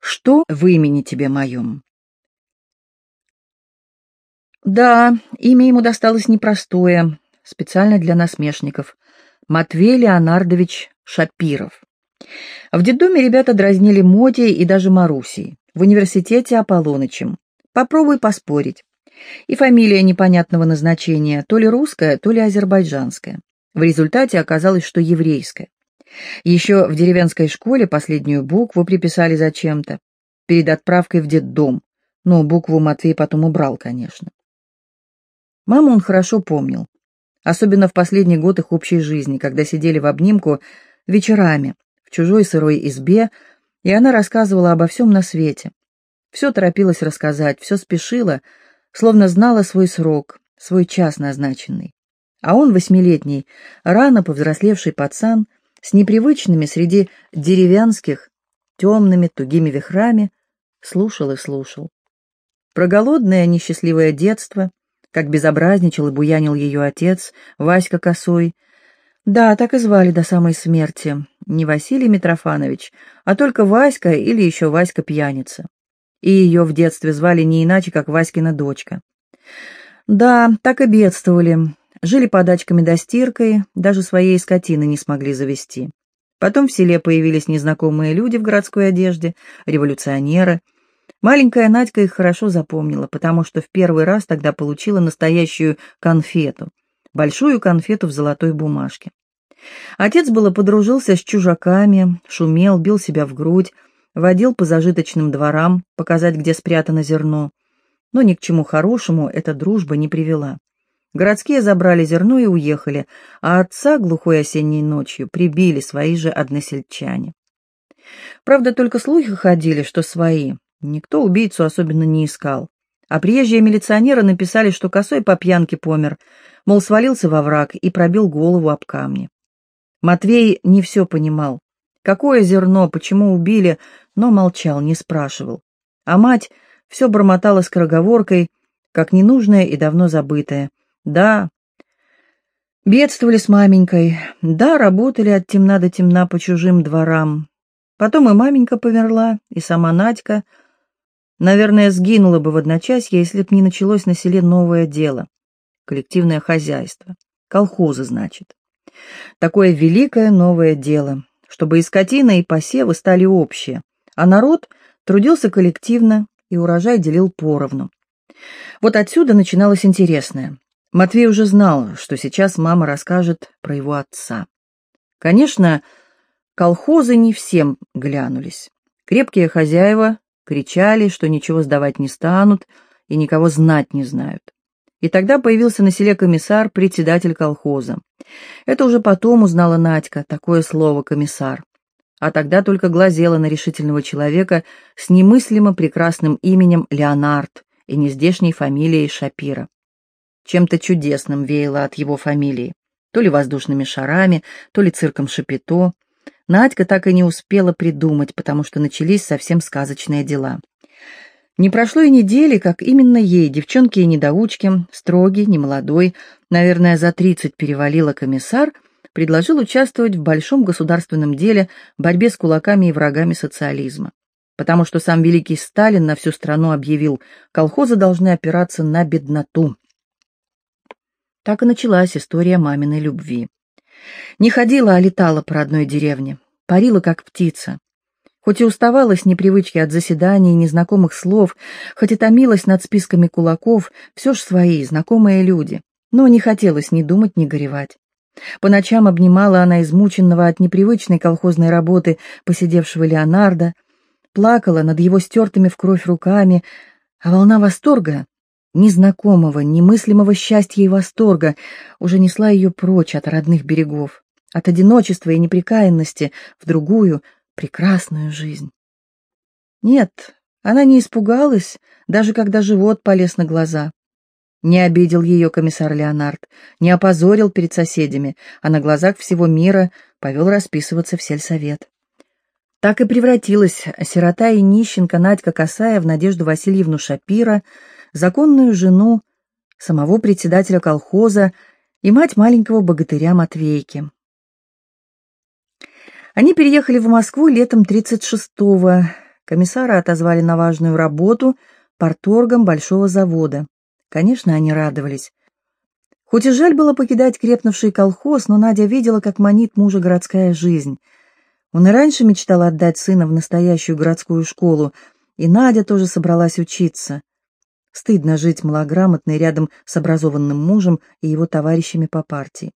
Что в имени тебе моем? Да, имя ему досталось непростое, специально для насмешников. Матвей Леонардович Шапиров. В детдоме ребята дразнили Мотей и даже Марусей, в университете Аполлонычем. Попробуй поспорить. И фамилия непонятного назначения, то ли русская, то ли азербайджанская. В результате оказалось, что еврейская. Еще в деревенской школе последнюю букву приписали зачем-то, перед отправкой в детдом, но букву Матвей потом убрал, конечно. Маму он хорошо помнил, особенно в последний год их общей жизни, когда сидели в обнимку вечерами в чужой сырой избе, и она рассказывала обо всем на свете. Все торопилась рассказать, все спешила, словно знала свой срок, свой час назначенный. А он, восьмилетний, рано повзрослевший пацан, с непривычными среди деревянских, темными, тугими вихрами, слушал и слушал. Про голодное, несчастливое детство, как безобразничал и буянил ее отец, Васька Косой. Да, так и звали до самой смерти. Не Василий Митрофанович, а только Васька или еще Васька Пьяница. И ее в детстве звали не иначе, как Васькина дочка. Да, так и бедствовали. Жили подачками до стиркой, даже своей скотины не смогли завести. Потом в селе появились незнакомые люди в городской одежде, революционеры. Маленькая Надька их хорошо запомнила, потому что в первый раз тогда получила настоящую конфету, большую конфету в золотой бумажке. Отец было подружился с чужаками, шумел, бил себя в грудь, водил по зажиточным дворам, показать, где спрятано зерно. Но ни к чему хорошему эта дружба не привела. Городские забрали зерно и уехали, а отца глухой осенней ночью прибили свои же односельчане. Правда, только слухи ходили, что свои. Никто убийцу особенно не искал. А приезжие милиционеры написали, что косой по пьянке помер, мол, свалился во враг и пробил голову об камни. Матвей не все понимал. Какое зерно, почему убили, но молчал, не спрашивал. А мать все бормотала скороговоркой, как ненужное и давно забытое. Да, бедствовали с маменькой, да, работали от темна до темна по чужим дворам. Потом и маменька померла, и сама Надька. Наверное, сгинула бы в одночасье, если б не началось на селе новое дело. Коллективное хозяйство. Колхозы, значит. Такое великое новое дело, чтобы и скотина, и посевы стали общие, а народ трудился коллективно, и урожай делил поровну. Вот отсюда начиналось интересное. Матвей уже знал, что сейчас мама расскажет про его отца. Конечно, колхозы не всем глянулись. Крепкие хозяева кричали, что ничего сдавать не станут и никого знать не знают. И тогда появился на селе комиссар, председатель колхоза. Это уже потом узнала Надька, такое слово «комиссар». А тогда только глазела на решительного человека с немыслимо прекрасным именем Леонард и нездешней фамилией Шапира. Чем-то чудесным веяло от его фамилии. То ли воздушными шарами, то ли цирком Шапито. Надька так и не успела придумать, потому что начались совсем сказочные дела. Не прошло и недели, как именно ей, девчонке и недоучке, строгий, немолодой, наверное, за тридцать перевалила комиссар, предложил участвовать в большом государственном деле борьбе с кулаками и врагами социализма. Потому что сам великий Сталин на всю страну объявил, колхозы должны опираться на бедноту. Так и началась история маминой любви. Не ходила, а летала по родной деревне, парила, как птица. Хоть и уставала с непривычки от заседаний и незнакомых слов, хоть и томилась над списками кулаков, все ж свои, знакомые люди, но не хотелось ни думать, ни горевать. По ночам обнимала она измученного от непривычной колхозной работы посидевшего Леонардо, плакала над его стертыми в кровь руками, а волна восторга незнакомого, немыслимого счастья и восторга уже несла ее прочь от родных берегов, от одиночества и неприкаянности в другую, прекрасную жизнь. Нет, она не испугалась, даже когда живот полез на глаза. Не обидел ее комиссар Леонард, не опозорил перед соседями, а на глазах всего мира повел расписываться в сельсовет. Так и превратилась сирота и нищенка Надька Косая в Надежду Васильевну Шапира, законную жену самого председателя колхоза и мать маленького богатыря Матвейки. Они переехали в Москву летом 36-го, Комиссара отозвали на важную работу порторгом большого завода. Конечно, они радовались. Хоть и жаль было покидать крепнувший колхоз, но Надя видела, как манит мужа городская жизнь. Он и раньше мечтал отдать сына в настоящую городскую школу, и Надя тоже собралась учиться. Стыдно жить малограмотной рядом с образованным мужем и его товарищами по партии.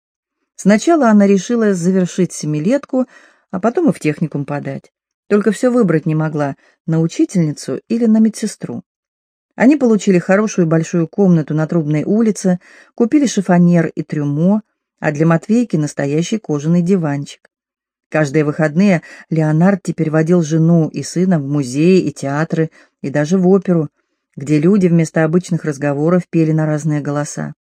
Сначала она решила завершить семилетку, а потом и в техникум подать. Только все выбрать не могла, на учительницу или на медсестру. Они получили хорошую большую комнату на Трубной улице, купили шифонер и трюмо, а для Матвейки настоящий кожаный диванчик. Каждые выходные Леонард теперь водил жену и сына в музеи и театры, и даже в оперу, где люди вместо обычных разговоров пели на разные голоса.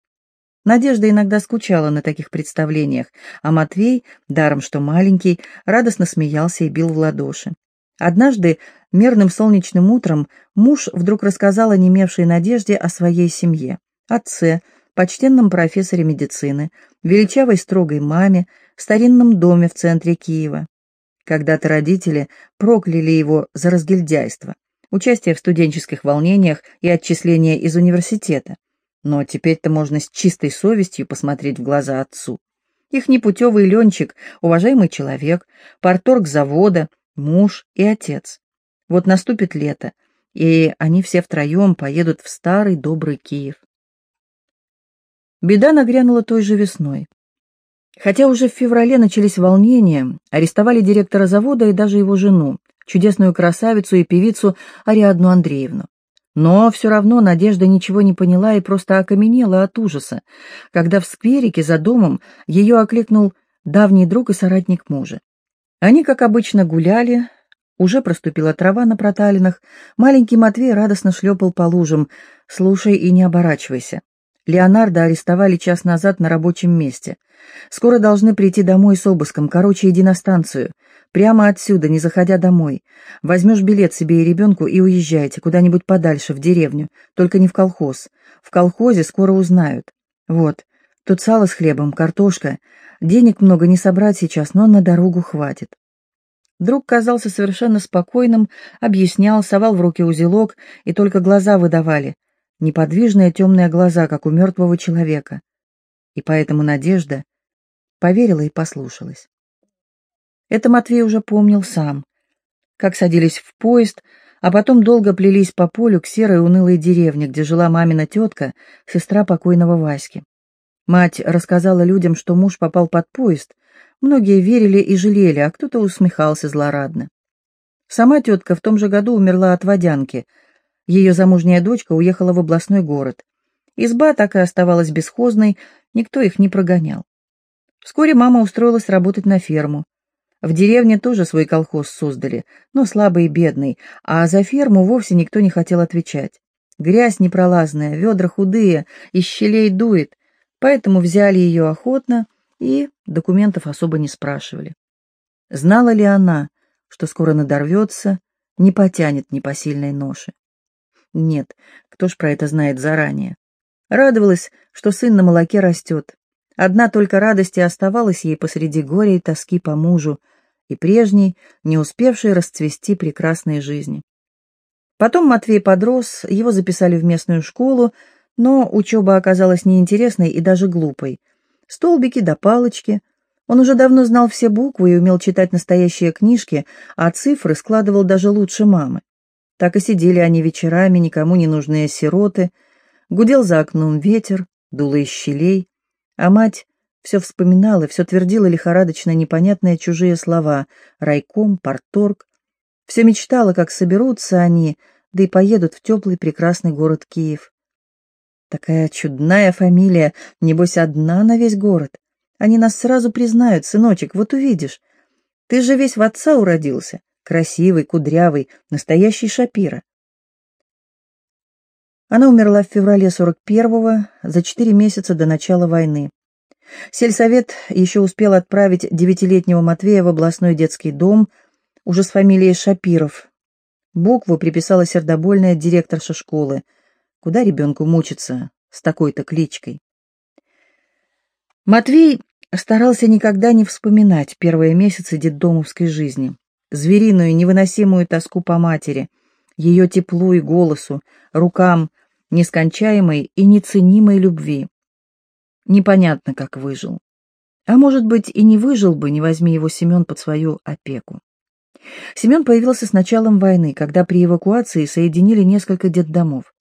Надежда иногда скучала на таких представлениях, а Матвей, даром что маленький, радостно смеялся и бил в ладоши. Однажды, мерным солнечным утром, муж вдруг рассказал онемевшей Надежде о своей семье, отце, почтенном профессоре медицины, величавой строгой маме, старинном доме в центре Киева. Когда-то родители прокляли его за разгильдяйство, участие в студенческих волнениях и отчисление из университета. Но теперь-то можно с чистой совестью посмотреть в глаза отцу. Их непутевый Ленчик, уважаемый человек, порторг завода, муж и отец. Вот наступит лето, и они все втроем поедут в старый добрый Киев. Беда нагрянула той же весной. Хотя уже в феврале начались волнения, арестовали директора завода и даже его жену, чудесную красавицу и певицу Ариадну Андреевну. Но все равно Надежда ничего не поняла и просто окаменела от ужаса, когда в скверике за домом ее окликнул давний друг и соратник мужа. Они, как обычно, гуляли, уже проступила трава на проталинах, маленький Матвей радостно шлепал по лужам. «Слушай и не оборачивайся. Леонардо арестовали час назад на рабочем месте. Скоро должны прийти домой с обыском, короче, иди на станцию. Прямо отсюда, не заходя домой. Возьмешь билет себе и ребенку и уезжайте куда-нибудь подальше, в деревню, только не в колхоз. В колхозе скоро узнают. Вот, тут сало с хлебом, картошка. Денег много не собрать сейчас, но на дорогу хватит. Друг казался совершенно спокойным, объяснял, совал в руки узелок, и только глаза выдавали. Неподвижные темные глаза, как у мертвого человека. И поэтому Надежда поверила и послушалась. Это Матвей уже помнил сам. Как садились в поезд, а потом долго плелись по полю к серой унылой деревне, где жила мамина тетка, сестра покойного Васьки. Мать рассказала людям, что муж попал под поезд. Многие верили и жалели, а кто-то усмехался злорадно. Сама тетка в том же году умерла от водянки. Ее замужняя дочка уехала в областной город. Изба так и оставалась бесхозной, никто их не прогонял. Вскоре мама устроилась работать на ферму. В деревне тоже свой колхоз создали, но слабый и бедный, а за ферму вовсе никто не хотел отвечать. Грязь непролазная, ведра худые, из щелей дует, поэтому взяли ее охотно и документов особо не спрашивали. Знала ли она, что скоро надорвется, не потянет непосильной ноши? Нет, кто ж про это знает заранее. Радовалась, что сын на молоке растет. Одна только радость и оставалась ей посреди горя и тоски по мужу, и прежней, не успевшей расцвести прекрасной жизни. Потом Матвей подрос, его записали в местную школу, но учеба оказалась неинтересной и даже глупой. Столбики да палочки. Он уже давно знал все буквы и умел читать настоящие книжки, а цифры складывал даже лучше мамы. Так и сидели они вечерами, никому не нужные сироты. Гудел за окном ветер, дуло из щелей, а мать все вспоминала, все твердила лихорадочно непонятные чужие слова «райком», «порторг». Все мечтала, как соберутся они, да и поедут в теплый прекрасный город Киев. Такая чудная фамилия, небось, одна на весь город. Они нас сразу признают, сыночек, вот увидишь. Ты же весь в отца уродился, красивый, кудрявый, настоящий Шапира. Она умерла в феврале 41-го, за четыре месяца до начала войны. Сельсовет еще успел отправить девятилетнего Матвея в областной детский дом, уже с фамилией Шапиров. Букву приписала сердобольная директорша школы. Куда ребенку мучиться с такой-то кличкой? Матвей старался никогда не вспоминать первые месяцы детдомовской жизни. звериную невыносимую тоску по матери, ее теплу и голосу, рукам, нескончаемой и неценимой любви. Непонятно, как выжил. А может быть, и не выжил бы, не возьми его Семен под свою опеку. Семен появился с началом войны, когда при эвакуации соединили несколько детдомов.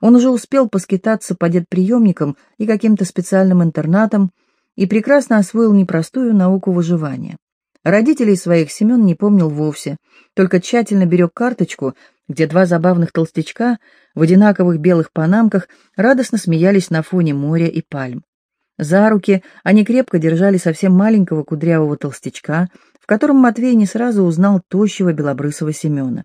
Он уже успел поскитаться по детприемникам и каким-то специальным интернатам и прекрасно освоил непростую науку выживания. Родителей своих Семен не помнил вовсе, только тщательно берег карточку, где два забавных толстячка в одинаковых белых панамках радостно смеялись на фоне моря и пальм. За руки они крепко держали совсем маленького кудрявого толстячка, в котором Матвей не сразу узнал тощего белобрысого Семена.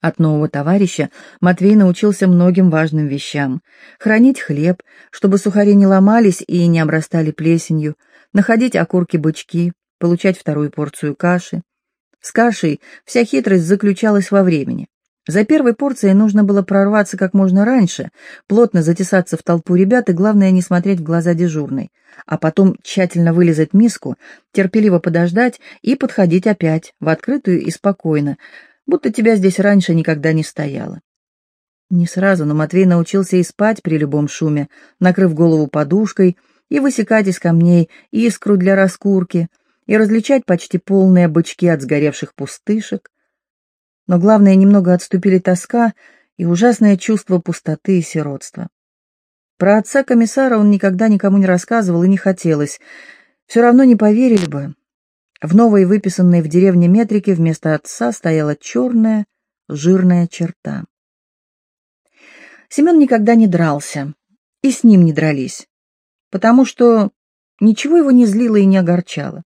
От нового товарища Матвей научился многим важным вещам. Хранить хлеб, чтобы сухари не ломались и не обрастали плесенью, находить окурки-бычки, получать вторую порцию каши. С кашей вся хитрость заключалась во времени. За первой порцией нужно было прорваться как можно раньше, плотно затесаться в толпу ребят и, главное, не смотреть в глаза дежурной, а потом тщательно вылезать миску, терпеливо подождать и подходить опять, в открытую и спокойно, будто тебя здесь раньше никогда не стояло. Не сразу, но Матвей научился и спать при любом шуме, накрыв голову подушкой, и высекать из камней искру для раскурки, и различать почти полные бычки от сгоревших пустышек. Но главное, немного отступили тоска и ужасное чувство пустоты и сиротства. Про отца комиссара он никогда никому не рассказывал и не хотелось. Все равно не поверили бы, в новой выписанной в деревне метрике вместо отца стояла черная, жирная черта. Семен никогда не дрался, и с ним не дрались, потому что ничего его не злило и не огорчало.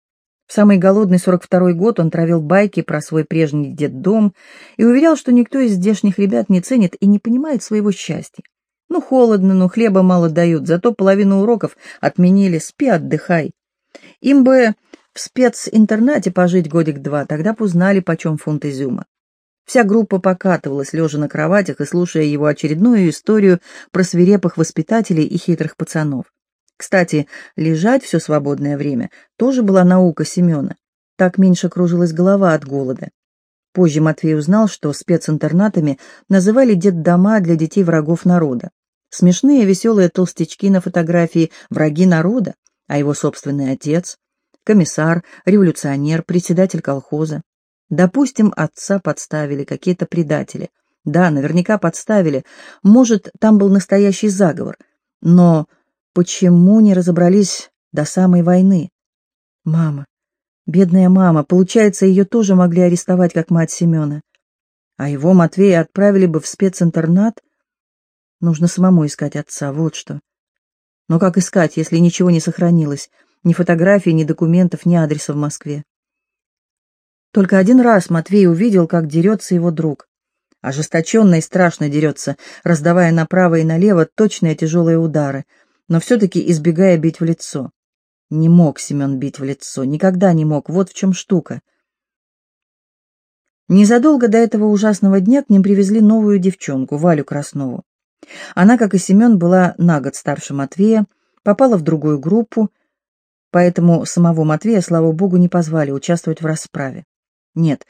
Самый голодный 42-й год он травил байки про свой прежний детдом и уверял, что никто из здешних ребят не ценит и не понимает своего счастья. Ну, холодно, ну, хлеба мало дают, зато половину уроков отменили, спи, отдыхай. Им бы в специнтернате пожить годик-два, тогда б узнали, почем фунт изюма. Вся группа покатывалась, лежа на кроватях и слушая его очередную историю про свирепых воспитателей и хитрых пацанов. Кстати, лежать все свободное время тоже была наука Семена. Так меньше кружилась голова от голода. Позже Матвей узнал, что специнтернатами называли детдома для детей врагов народа. Смешные веселые толстячки на фотографии «Враги народа», а его собственный отец комиссар, революционер, председатель колхоза. Допустим, отца подставили какие-то предатели. Да, наверняка подставили. Может, там был настоящий заговор. Но почему не разобрались до самой войны? Мама, бедная мама, получается, ее тоже могли арестовать, как мать Семена. А его, Матвея, отправили бы в специнтернат? Нужно самому искать отца, вот что. Но как искать, если ничего не сохранилось? Ни фотографий, ни документов, ни адреса в Москве. Только один раз Матвей увидел, как дерется его друг. Ожесточенно и страшно дерется, раздавая направо и налево точные тяжелые удары, но все-таки избегая бить в лицо. Не мог Семен бить в лицо, никогда не мог, вот в чем штука. Незадолго до этого ужасного дня к ним привезли новую девчонку, Валю Краснову. Она, как и Семен, была на год старше Матвея, попала в другую группу поэтому самого Матвея, слава богу, не позвали участвовать в расправе. Нет,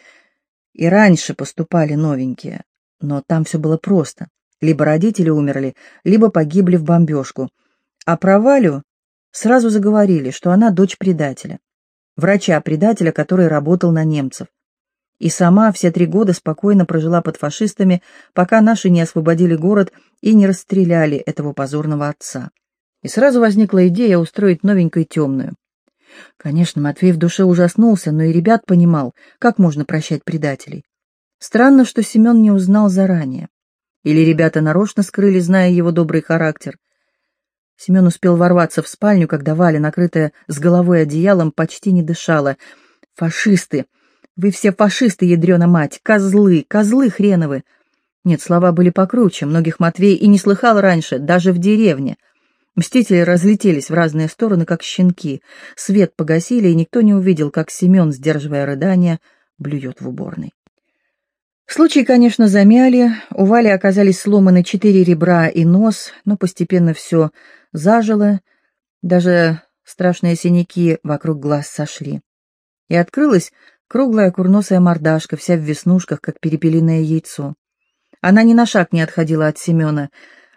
и раньше поступали новенькие, но там все было просто. Либо родители умерли, либо погибли в бомбежку. А про Валю сразу заговорили, что она дочь предателя. Врача-предателя, который работал на немцев. И сама все три года спокойно прожила под фашистами, пока наши не освободили город и не расстреляли этого позорного отца и сразу возникла идея устроить новенькой темную. Конечно, Матвей в душе ужаснулся, но и ребят понимал, как можно прощать предателей. Странно, что Семен не узнал заранее. Или ребята нарочно скрыли, зная его добрый характер. Семен успел ворваться в спальню, когда Валя, накрытая с головой одеялом, почти не дышала. «Фашисты! Вы все фашисты, ядрена мать! Козлы! Козлы хреновы!» Нет, слова были покруче, многих Матвей и не слыхал раньше, даже в деревне — Мстители разлетелись в разные стороны, как щенки. Свет погасили, и никто не увидел, как Семен, сдерживая рыдания, блюет в уборной. Случай, конечно, замяли. У Вали оказались сломаны четыре ребра и нос, но постепенно все зажило. Даже страшные синяки вокруг глаз сошли. И открылась Круглая курносая мордашка, вся в веснушках, как перепелиное яйцо. Она ни на шаг не отходила от Семена,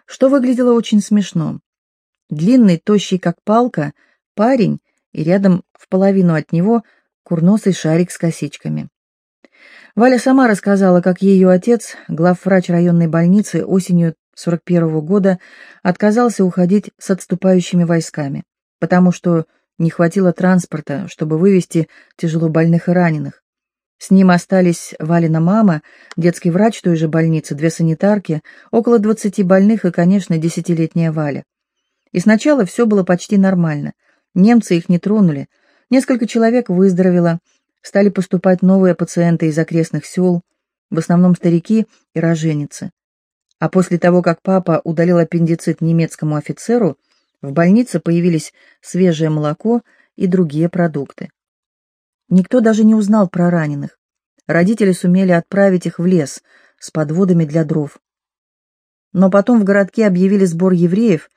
что выглядело очень смешно. Длинный, тощий, как палка, парень, и рядом в половину от него курносый шарик с косичками. Валя сама рассказала, как ее отец, главврач районной больницы, осенью 41 -го года отказался уходить с отступающими войсками, потому что не хватило транспорта, чтобы вывести тяжелобольных и раненых. С ним остались Валина мама, детский врач той же больницы, две санитарки, около двадцати больных и, конечно, десятилетняя Валя. И сначала все было почти нормально. Немцы их не тронули. Несколько человек выздоровело, стали поступать новые пациенты из окрестных сел, в основном старики и роженицы. А после того, как папа удалил аппендицит немецкому офицеру, в больнице появились свежее молоко и другие продукты. Никто даже не узнал про раненых. Родители сумели отправить их в лес с подводами для дров. Но потом в городке объявили сбор евреев.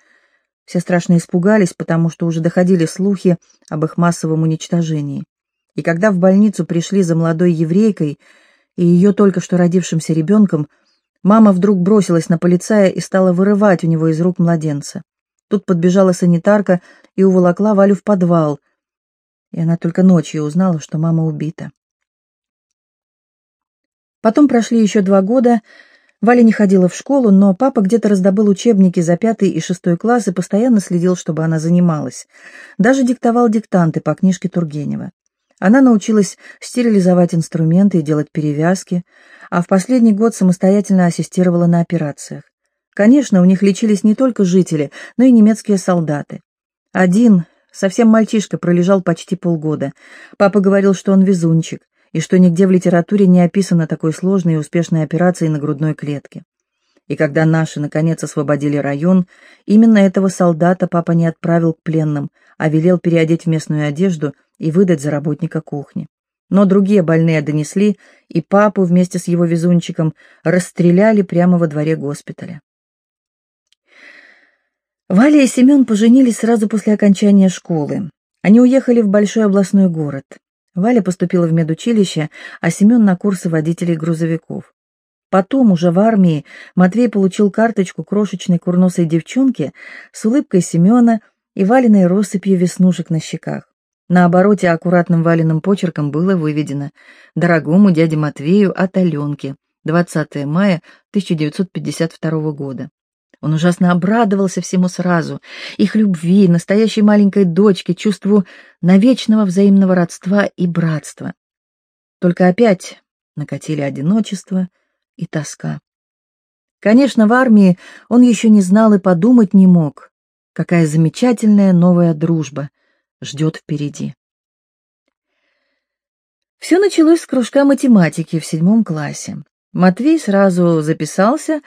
Все страшно испугались, потому что уже доходили слухи об их массовом уничтожении. И когда в больницу пришли за молодой еврейкой и ее только что родившимся ребенком, мама вдруг бросилась на полицая и стала вырывать у него из рук младенца. Тут подбежала санитарка и уволокла Валю в подвал, и она только ночью узнала, что мама убита. Потом прошли еще два года, Валя не ходила в школу, но папа где-то раздобыл учебники за пятый и шестой класс и постоянно следил, чтобы она занималась. Даже диктовал диктанты по книжке Тургенева. Она научилась стерилизовать инструменты и делать перевязки, а в последний год самостоятельно ассистировала на операциях. Конечно, у них лечились не только жители, но и немецкие солдаты. Один, совсем мальчишка, пролежал почти полгода. Папа говорил, что он везунчик, и что нигде в литературе не описано такой сложной и успешной операции на грудной клетке. И когда наши, наконец, освободили район, именно этого солдата папа не отправил к пленным, а велел переодеть в местную одежду и выдать за работника кухни. Но другие больные донесли, и папу вместе с его везунчиком расстреляли прямо во дворе госпиталя. Валя и Семен поженились сразу после окончания школы. Они уехали в большой областной город. Валя поступила в медучилище, а Семен на курсы водителей грузовиков. Потом, уже в армии, Матвей получил карточку крошечной курносой девчонки с улыбкой Семена и валеной россыпью веснушек на щеках. На обороте аккуратным валенным почерком было выведено «Дорогому дяде Матвею от Аленки, 20 мая 1952 года». Он ужасно обрадовался всему сразу, их любви, настоящей маленькой дочке, чувству навечного взаимного родства и братства. Только опять накатили одиночество и тоска. Конечно, в армии он еще не знал и подумать не мог, какая замечательная новая дружба ждет впереди. Все началось с кружка математики в седьмом классе. Матвей сразу записался,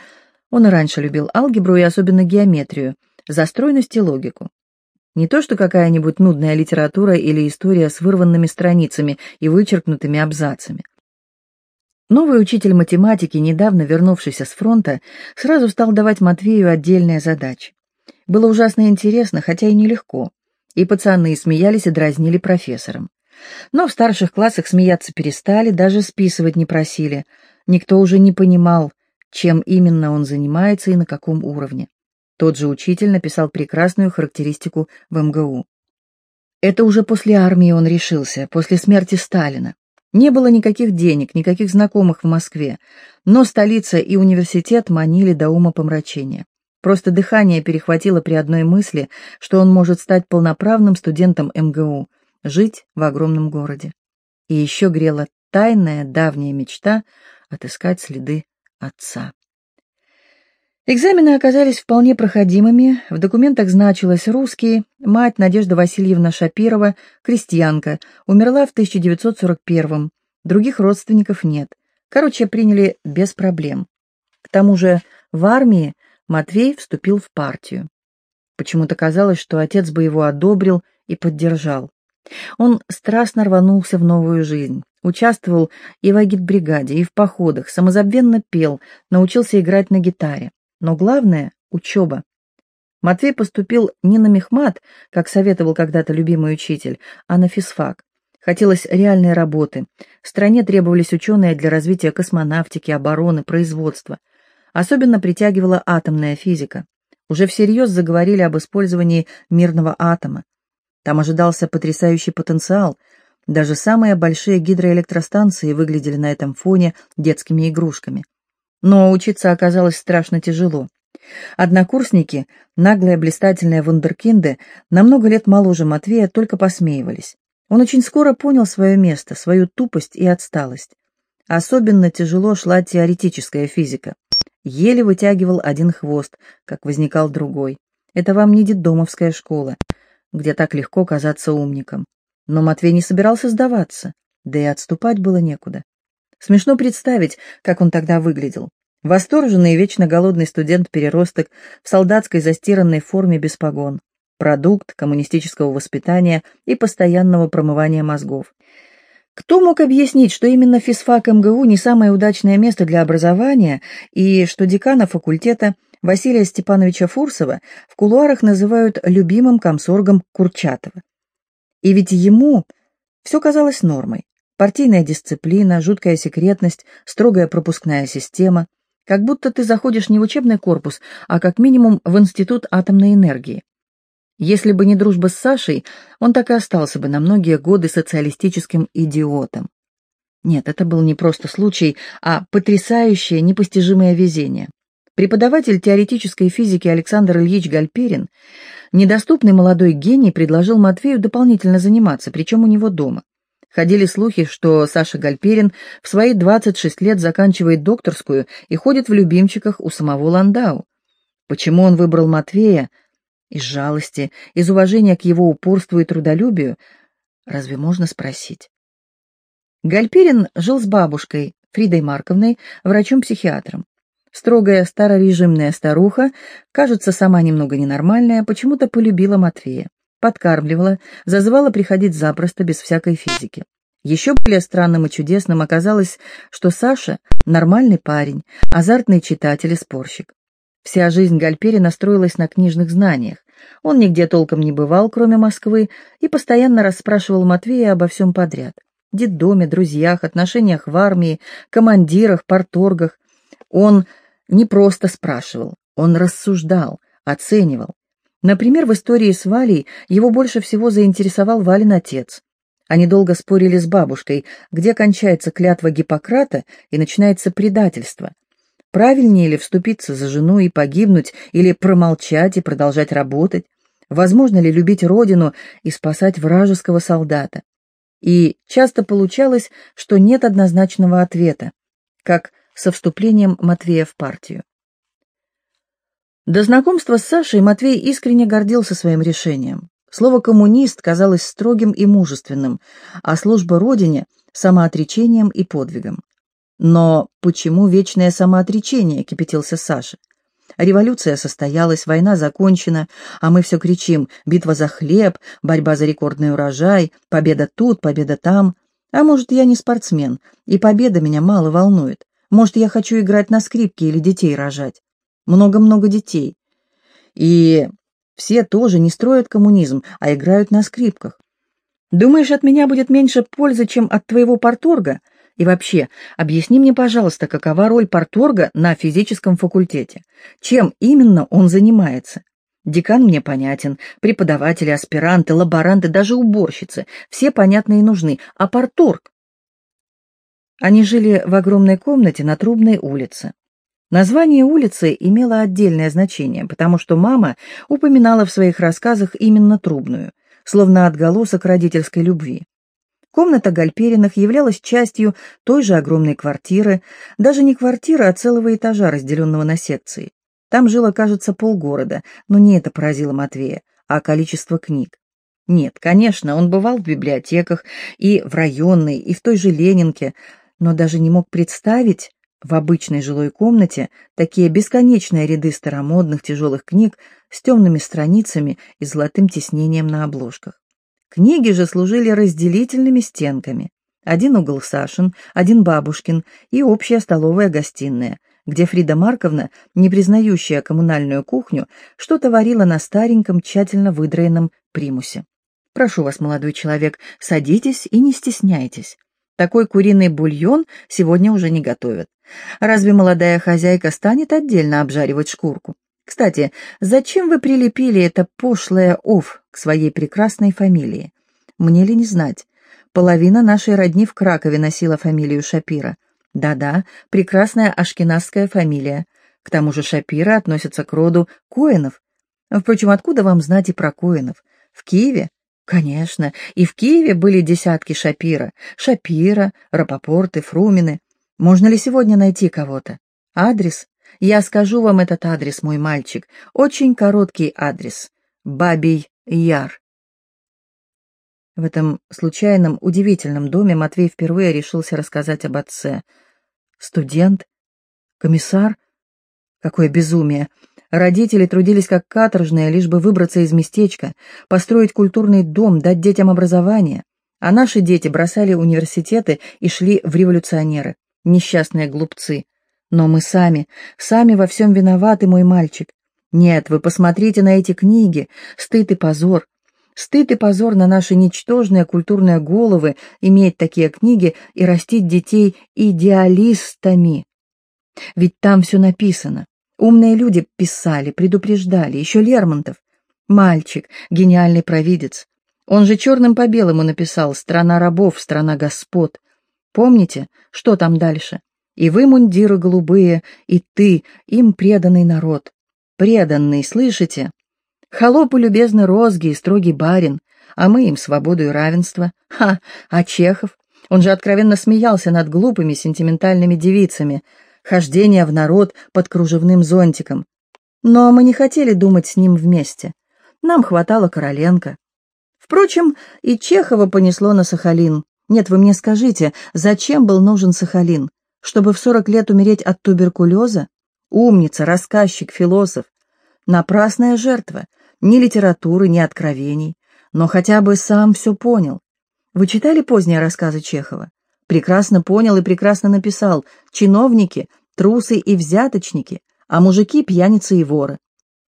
он и раньше любил алгебру и особенно геометрию, за стройность и логику. Не то что какая-нибудь нудная литература или история с вырванными страницами и вычеркнутыми абзацами. Новый учитель математики, недавно вернувшийся с фронта, сразу стал давать Матвею отдельные задачи. Было ужасно интересно, хотя и нелегко. И пацаны смеялись и дразнили профессором. Но в старших классах смеяться перестали, даже списывать не просили. Никто уже не понимал, чем именно он занимается и на каком уровне. Тот же учитель написал прекрасную характеристику в МГУ. Это уже после армии он решился, после смерти Сталина. Не было никаких денег, никаких знакомых в Москве, но столица и университет манили до ума помрачения. Просто дыхание перехватило при одной мысли, что он может стать полноправным студентом МГУ, жить в огромном городе. И еще грела тайная давняя мечта отыскать следы отца. Экзамены оказались вполне проходимыми, в документах значилось «русский», мать Надежда Васильевна Шапирова, крестьянка, умерла в 1941-м, других родственников нет. Короче, приняли без проблем. К тому же в армии Матвей вступил в партию. Почему-то казалось, что отец бы его одобрил и поддержал. Он страстно рванулся в новую жизнь, участвовал и в агитбригаде, и в походах, самозабвенно пел, научился играть на гитаре. Но главное — учеба. Матвей поступил не на мехмат, как советовал когда-то любимый учитель, а на физфак. Хотелось реальной работы. Стране требовались ученые для развития космонавтики, обороны, производства. Особенно притягивала атомная физика. Уже всерьез заговорили об использовании мирного атома. Там ожидался потрясающий потенциал. Даже самые большие гидроэлектростанции выглядели на этом фоне детскими игрушками. Но учиться оказалось страшно тяжело. Однокурсники, наглые блистательные вундеркинды, на много лет моложе Матвея, только посмеивались. Он очень скоро понял свое место, свою тупость и отсталость. Особенно тяжело шла теоретическая физика. Еле вытягивал один хвост, как возникал другой. Это вам не детдомовская школа, где так легко казаться умником. Но Матвей не собирался сдаваться, да и отступать было некуда. Смешно представить, как он тогда выглядел. Восторженный и вечно голодный студент-переросток в солдатской застиранной форме без погон продукт коммунистического воспитания и постоянного промывания мозгов. Кто мог объяснить, что именно физфак МГУ не самое удачное место для образования и что декана факультета Василия Степановича Фурсова в кулуарах называют любимым комсоргом Курчатова? И ведь ему все казалось нормой. Партийная дисциплина, жуткая секретность, строгая пропускная система. Как будто ты заходишь не в учебный корпус, а как минимум в Институт атомной энергии. Если бы не дружба с Сашей, он так и остался бы на многие годы социалистическим идиотом. Нет, это был не просто случай, а потрясающее, непостижимое везение. Преподаватель теоретической физики Александр Ильич Гальперин, недоступный молодой гений, предложил Матвею дополнительно заниматься, причем у него дома. Ходили слухи, что Саша Гальперин в свои 26 лет заканчивает докторскую и ходит в любимчиках у самого Ландау. Почему он выбрал Матвея, из жалости, из уважения к его упорству и трудолюбию, разве можно спросить? Гальперин жил с бабушкой, Фридой Марковной, врачом-психиатром. Строгая старорежимная старуха, кажется, сама немного ненормальная, почему-то полюбила Матвея, подкармливала, зазывала приходить запросто, без всякой физики. Еще более странным и чудесным оказалось, что Саша — нормальный парень, азартный читатель и спорщик. Вся жизнь Гальперина строилась на книжных знаниях. Он нигде толком не бывал, кроме Москвы, и постоянно расспрашивал Матвея обо всем подряд. Детдоме, друзьях, отношениях в армии, командирах, порторгах. Он не просто спрашивал, он рассуждал, оценивал. Например, в истории с Валей его больше всего заинтересовал Валин отец. Они долго спорили с бабушкой, где кончается клятва Гиппократа и начинается предательство. Правильнее ли вступиться за жену и погибнуть, или промолчать и продолжать работать? Возможно ли любить родину и спасать вражеского солдата? И часто получалось, что нет однозначного ответа, как со вступлением Матвея в партию. До знакомства с Сашей Матвей искренне гордился своим решением. Слово «коммунист» казалось строгим и мужественным, а служба Родине — самоотречением и подвигом. Но почему вечное самоотречение, кипятился Саша. Революция состоялась, война закончена, а мы все кричим «битва за хлеб», «борьба за рекордный урожай», «победа тут», «победа там». А может, я не спортсмен, и победа меня мало волнует. Может, я хочу играть на скрипке или детей рожать. Много-много детей. И все тоже не строят коммунизм, а играют на скрипках. Думаешь, от меня будет меньше пользы, чем от твоего порторга? И вообще, объясни мне, пожалуйста, какова роль порторга на физическом факультете? Чем именно он занимается? Декан мне понятен, преподаватели, аспиранты, лаборанты, даже уборщицы. Все понятны и нужны. А порторг? Они жили в огромной комнате на Трубной улице. Название улицы имело отдельное значение, потому что мама упоминала в своих рассказах именно Трубную, словно отголосок родительской любви. Комната Гальпериных являлась частью той же огромной квартиры, даже не квартиры, а целого этажа, разделенного на секции. Там жило, кажется, полгорода, но не это поразило Матвея, а количество книг. Нет, конечно, он бывал в библиотеках и в районной, и в той же Ленинке, но даже не мог представить в обычной жилой комнате такие бесконечные ряды старомодных тяжелых книг с темными страницами и золотым тиснением на обложках. Книги же служили разделительными стенками. Один угол Сашин, один бабушкин и общая столовая гостиная, где Фрида Марковна, не признающая коммунальную кухню, что-то варила на стареньком, тщательно выдраенном примусе. Прошу вас, молодой человек, садитесь и не стесняйтесь. Такой куриный бульон сегодня уже не готовят. Разве молодая хозяйка станет отдельно обжаривать шкурку? Кстати, зачем вы прилепили это пошлое «ов» к своей прекрасной фамилии? Мне ли не знать? Половина нашей родни в Кракове носила фамилию Шапира. Да-да, прекрасная ашкеназская фамилия. К тому же Шапира относится к роду Коинов. Впрочем, откуда вам знать и про Коинов? В Киеве? Конечно, и в Киеве были десятки Шапира. Шапира, Рапопорты, Фрумины. Можно ли сегодня найти кого-то? Адрес? Я скажу вам этот адрес, мой мальчик. Очень короткий адрес. Бабий Яр. В этом случайном, удивительном доме Матвей впервые решился рассказать об отце. Студент? Комиссар? Какое безумие! Родители трудились как каторжные, лишь бы выбраться из местечка, построить культурный дом, дать детям образование. А наши дети бросали университеты и шли в революционеры. Несчастные глупцы. Но мы сами, сами во всем виноваты, мой мальчик. Нет, вы посмотрите на эти книги, стыд и позор. Стыд и позор на наши ничтожные культурные головы иметь такие книги и растить детей идеалистами. Ведь там все написано. Умные люди писали, предупреждали, еще Лермонтов. Мальчик, гениальный провидец. Он же черным по белому написал «Страна рабов, страна господ». Помните, что там дальше? И вы, мундиры голубые, и ты, им преданный народ. Преданный, слышите? Холопы любезны розги и строгий барин, а мы им свободу и равенство. Ха! А Чехов? Он же откровенно смеялся над глупыми сентиментальными девицами, хождение в народ под кружевным зонтиком. Но мы не хотели думать с ним вместе. Нам хватало Короленко. Впрочем, и Чехова понесло на Сахалин. Нет, вы мне скажите, зачем был нужен Сахалин? Чтобы в сорок лет умереть от туберкулеза? Умница, рассказчик, философ. Напрасная жертва ни литературы, ни откровений, но хотя бы сам все понял. Вы читали поздние рассказы Чехова? Прекрасно понял и прекрасно написал. Чиновники, трусы и взяточники, а мужики пьяницы и воры.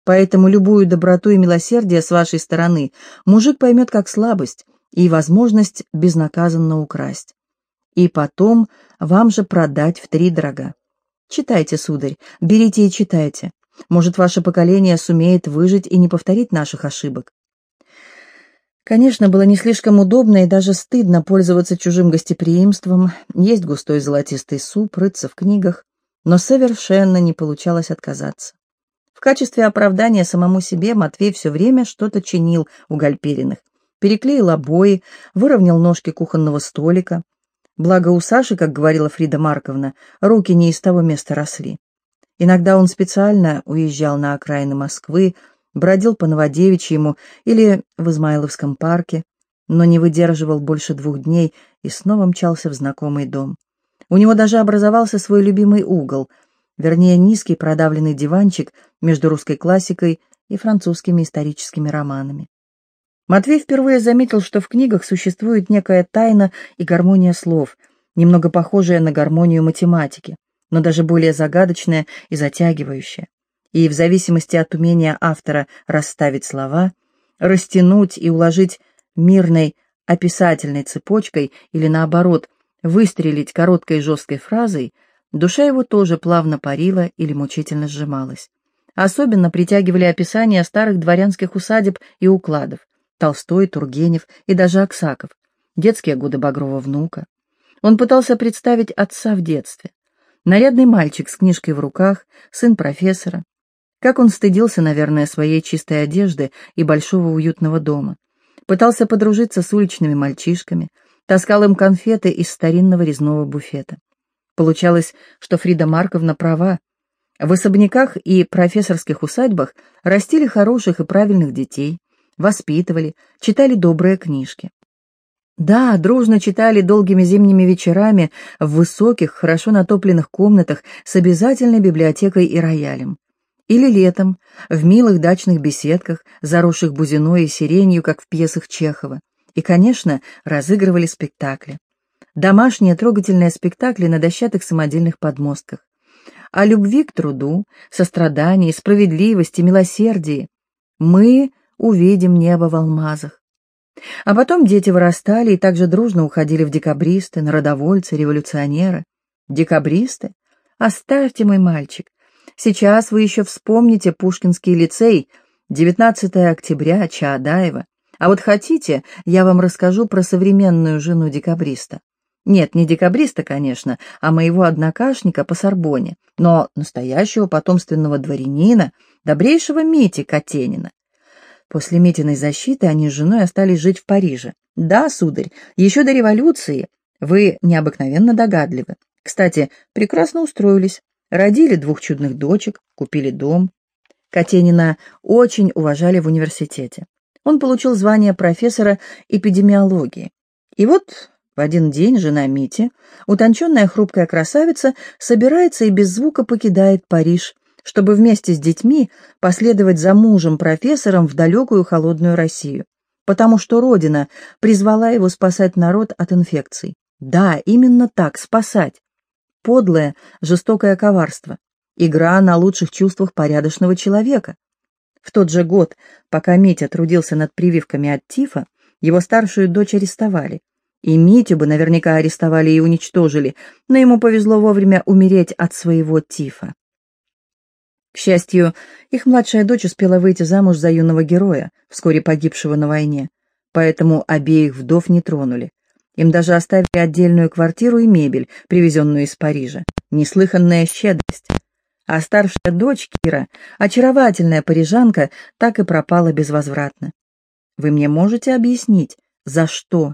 Поэтому любую доброту и милосердие с вашей стороны мужик поймет как слабость и возможность безнаказанно украсть. И потом вам же продать в три дорога. Читайте, сударь, берите и читайте. Может, ваше поколение сумеет выжить и не повторить наших ошибок. Конечно, было не слишком удобно и даже стыдно пользоваться чужим гостеприимством, есть густой золотистый суп, рыться в книгах, но совершенно не получалось отказаться. В качестве оправдания самому себе Матвей все время что-то чинил у Гальпериных, переклеил обои, выровнял ножки кухонного столика. Благо у Саши, как говорила Фрида Марковна, руки не из того места росли. Иногда он специально уезжал на окраины Москвы, бродил по Новодевичьему или в Измайловском парке, но не выдерживал больше двух дней и снова мчался в знакомый дом. У него даже образовался свой любимый угол, вернее, низкий продавленный диванчик между русской классикой и французскими историческими романами. Матвей впервые заметил, что в книгах существует некая тайна и гармония слов, немного похожая на гармонию математики но даже более загадочное и затягивающее. И в зависимости от умения автора расставить слова, растянуть и уложить мирной описательной цепочкой или наоборот выстрелить короткой жесткой фразой, душа его тоже плавно парила или мучительно сжималась. Особенно притягивали описания старых дворянских усадеб и укладов, Толстой, Тургенев и даже Аксаков, детские годы Багрова внука. Он пытался представить отца в детстве, Нарядный мальчик с книжкой в руках, сын профессора. Как он стыдился, наверное, своей чистой одежды и большого уютного дома. Пытался подружиться с уличными мальчишками, таскал им конфеты из старинного резного буфета. Получалось, что Фрида Марковна права. В особняках и профессорских усадьбах растили хороших и правильных детей, воспитывали, читали добрые книжки. Да, дружно читали долгими зимними вечерами в высоких, хорошо натопленных комнатах с обязательной библиотекой и роялем. Или летом, в милых дачных беседках, заросших бузиной и сиренью, как в пьесах Чехова. И, конечно, разыгрывали спектакли. Домашние трогательные спектакли на дощатых самодельных подмостках. О любви к труду, сострадании, справедливости, милосердии. Мы увидим небо в алмазах. А потом дети вырастали и также дружно уходили в декабристы, народовольцы, революционеры. Декабристы? Оставьте, мой мальчик. Сейчас вы еще вспомните Пушкинский лицей, 19 октября, Чаадаева. А вот хотите, я вам расскажу про современную жену декабриста. Нет, не декабриста, конечно, а моего однокашника по Сорбоне, но настоящего потомственного дворянина, добрейшего Мити Катенина. После Митиной защиты они с женой остались жить в Париже. Да, сударь, еще до революции. Вы необыкновенно догадливы. Кстати, прекрасно устроились. Родили двух чудных дочек, купили дом. Катенина очень уважали в университете. Он получил звание профессора эпидемиологии. И вот в один день жена Мити, утонченная хрупкая красавица, собирается и без звука покидает Париж, чтобы вместе с детьми последовать за мужем-профессором в далекую холодную Россию, потому что Родина призвала его спасать народ от инфекций. Да, именно так, спасать. Подлое, жестокое коварство. Игра на лучших чувствах порядочного человека. В тот же год, пока Митя трудился над прививками от тифа, его старшую дочь арестовали. И Митю бы наверняка арестовали и уничтожили, но ему повезло вовремя умереть от своего тифа. К счастью, их младшая дочь успела выйти замуж за юного героя, вскоре погибшего на войне, поэтому обеих вдов не тронули. Им даже оставили отдельную квартиру и мебель, привезенную из Парижа. Неслыханная щедрость. А старшая дочь Кира, очаровательная парижанка, так и пропала безвозвратно. Вы мне можете объяснить, за что?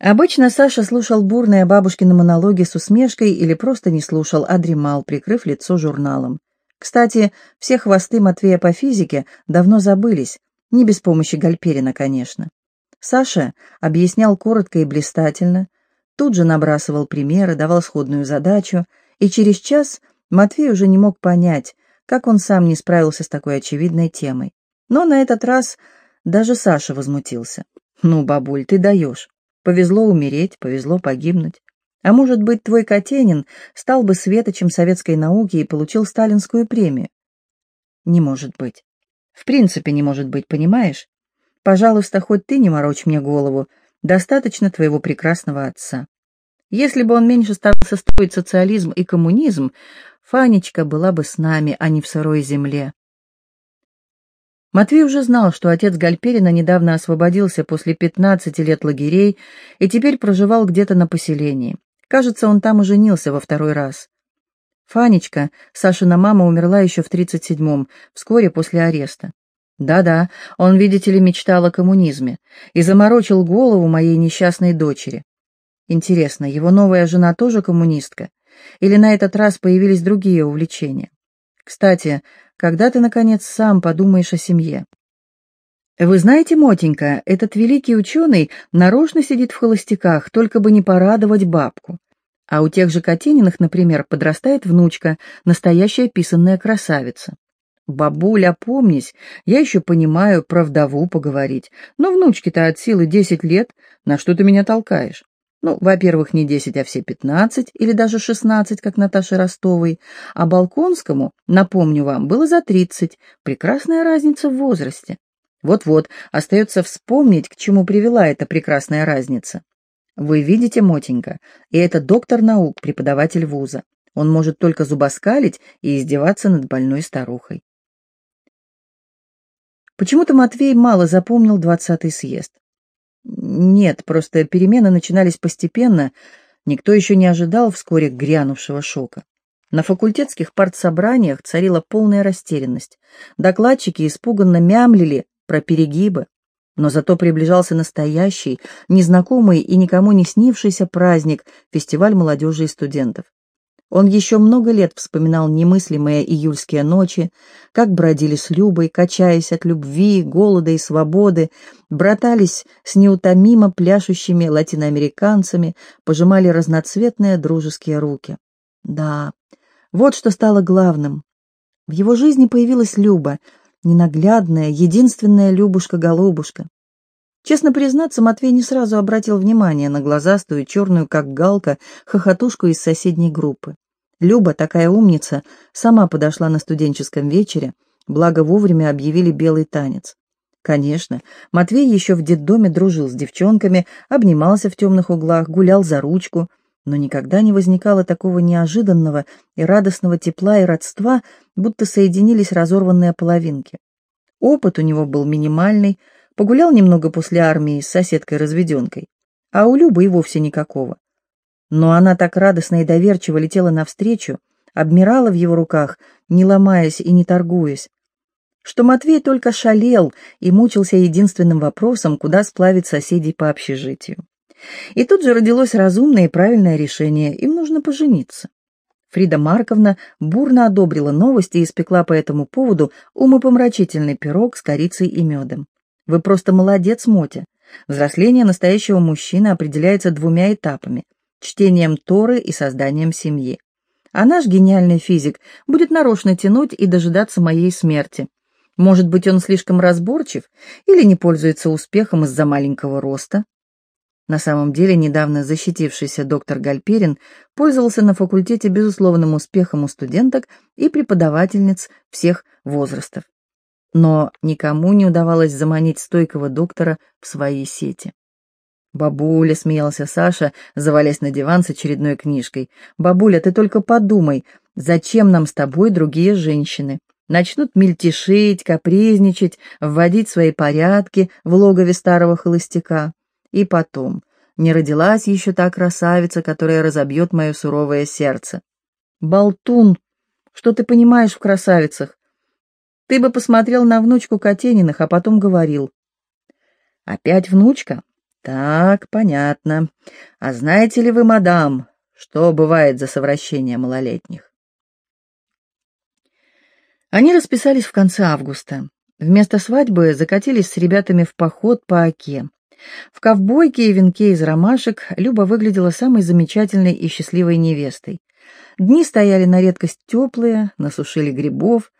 Обычно Саша слушал бурные бабушкины монологи с усмешкой или просто не слушал, а дремал, прикрыв лицо журналом. Кстати, все хвосты Матвея по физике давно забылись, не без помощи Гальперина, конечно. Саша объяснял коротко и блистательно, тут же набрасывал примеры, давал сходную задачу, и через час Матвей уже не мог понять, как он сам не справился с такой очевидной темой. Но на этот раз даже Саша возмутился. «Ну, бабуль, ты даешь. Повезло умереть, повезло погибнуть. А может быть, твой Катенин стал бы светочем советской науки и получил сталинскую премию? Не может быть. В принципе, не может быть, понимаешь? Пожалуйста, хоть ты не морочь мне голову. Достаточно твоего прекрасного отца. Если бы он меньше старался строить социализм и коммунизм, Фанечка была бы с нами, а не в сырой земле. Матвей уже знал, что отец Гальперина недавно освободился после 15 лет лагерей и теперь проживал где-то на поселении. Кажется, он там и женился во второй раз. Фанечка, Сашина мама, умерла еще в 37-м, вскоре после ареста. Да-да, он, видите ли, мечтал о коммунизме и заморочил голову моей несчастной дочери. Интересно, его новая жена тоже коммунистка? Или на этот раз появились другие увлечения? Кстати, когда ты, наконец, сам подумаешь о семье. Вы знаете, Мотенька, этот великий ученый нарочно сидит в холостяках, только бы не порадовать бабку. А у тех же Катининых, например, подрастает внучка, настоящая писанная красавица. Бабуля, помнись, я еще понимаю про вдову поговорить, но внучке-то от силы десять лет, на что ты меня толкаешь? Ну, во-первых, не 10, а все 15 или даже 16, как Наташе Ростовой, а Балконскому, напомню вам, было за 30. Прекрасная разница в возрасте. Вот-вот, остается вспомнить, к чему привела эта прекрасная разница. Вы видите, Мотенька, и это доктор наук, преподаватель вуза. Он может только зубоскалить и издеваться над больной старухой. Почему-то Матвей мало запомнил двадцатый съезд. Нет, просто перемены начинались постепенно, никто еще не ожидал вскоре грянувшего шока. На факультетских партсобраниях царила полная растерянность. Докладчики испуганно мямлили про перегибы, но зато приближался настоящий, незнакомый и никому не снившийся праздник — фестиваль молодежи и студентов. Он еще много лет вспоминал немыслимые июльские ночи, как бродили с Любой, качаясь от любви, голода и свободы, братались с неутомимо пляшущими латиноамериканцами, пожимали разноцветные дружеские руки. Да, вот что стало главным. В его жизни появилась Люба, ненаглядная, единственная Любушка-голубушка. Честно признаться, Матвей не сразу обратил внимание на глазастую, черную, как галка, хохотушку из соседней группы. Люба, такая умница, сама подошла на студенческом вечере, благо вовремя объявили белый танец. Конечно, Матвей еще в детдоме дружил с девчонками, обнимался в темных углах, гулял за ручку, но никогда не возникало такого неожиданного и радостного тепла и родства, будто соединились разорванные половинки. Опыт у него был минимальный, погулял немного после армии с соседкой-разведенкой, а у Любы и вовсе никакого. Но она так радостно и доверчиво летела навстречу, обмирала в его руках, не ломаясь и не торгуясь, что Матвей только шалел и мучился единственным вопросом, куда сплавить соседей по общежитию. И тут же родилось разумное и правильное решение, им нужно пожениться. Фрида Марковна бурно одобрила новости и испекла по этому поводу умопомрачительный пирог с корицей и медом. «Вы просто молодец, Мотя. Взросление настоящего мужчины определяется двумя этапами – чтением Торы и созданием семьи. А наш гениальный физик будет нарочно тянуть и дожидаться моей смерти, может быть, он слишком разборчив или не пользуется успехом из-за маленького роста? На самом деле, недавно защитившийся доктор Гальперин пользовался на факультете безусловным успехом у студенток и преподавательниц всех возрастов. Но никому не удавалось заманить стойкого доктора в свои сети. «Бабуля», — смеялся Саша, завалясь на диван с очередной книжкой, «бабуля, ты только подумай, зачем нам с тобой другие женщины? начнут мельтешить, капризничать, вводить свои порядки в логове старого холостяка. И потом, не родилась еще та красавица, которая разобьет мое суровое сердце. Болтун, что ты понимаешь в красавицах? Ты бы посмотрел на внучку Катениных, а потом говорил. Опять внучка? Так, понятно. А знаете ли вы, мадам, что бывает за совращение малолетних? Они расписались в конце августа. Вместо свадьбы закатились с ребятами в поход по Оке. В ковбойке и венке из ромашек Люба выглядела самой замечательной и счастливой невестой. Дни стояли на редкость теплые, насушили грибов.